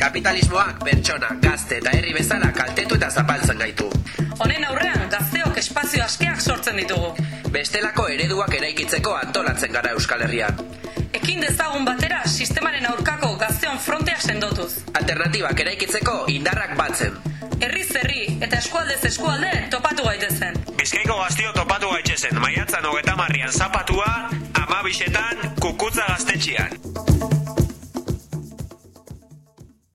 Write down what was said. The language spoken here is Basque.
kapitalismoak pertsona, gazte eta herri bezala kaltetu eta zapaltzen gaitu. Honen aurrean, gazteok espazio askeak sortzen ditugu. Bestelako ereduak eraikitzeko antolatzen gara Euskal Herrian. Ekin dezagun batera sistemaren aurkako gazteon frontea sendotuz. Alternatibak eraikitzeko indarrak batzen. Herri zerri eta eskualdez eskualde topatu gaitezen. Bizkaiko gaztio topatu gaitezen, maiatzan hogeta marrian zapatua, amabixetan, kukutza gaztetxian.